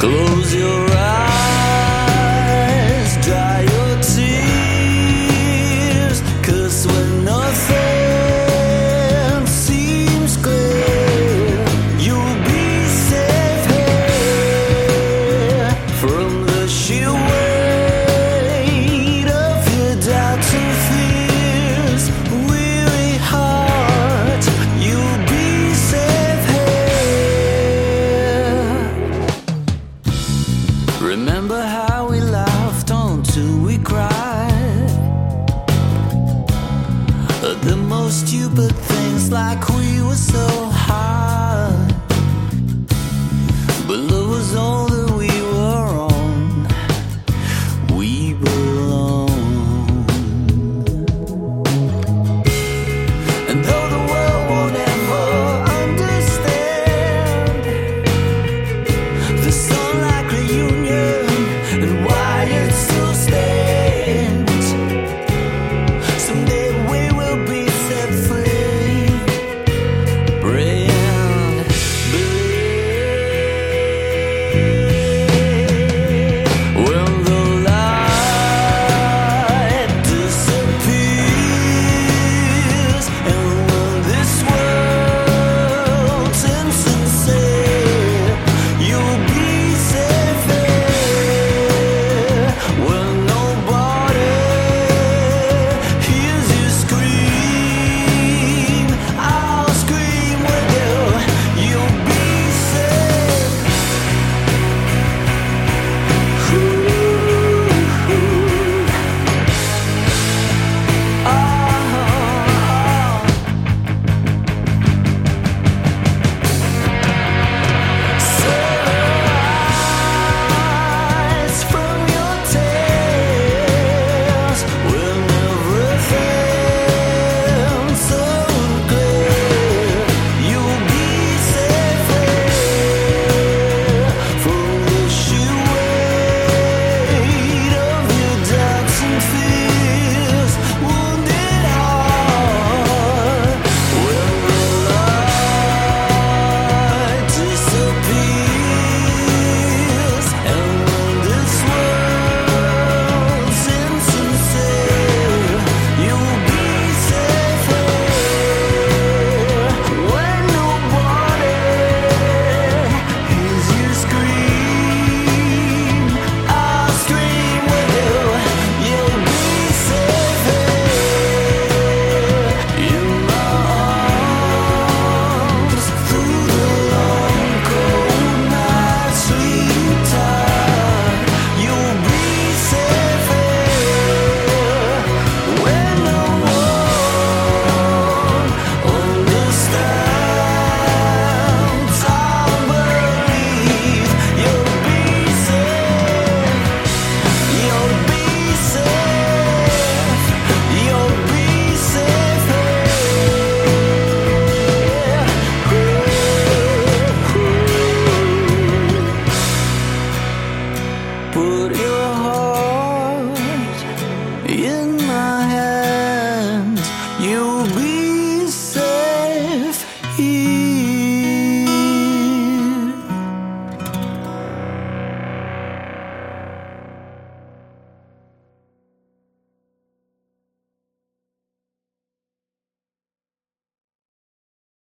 Close your stupid things like we were so high. But love was all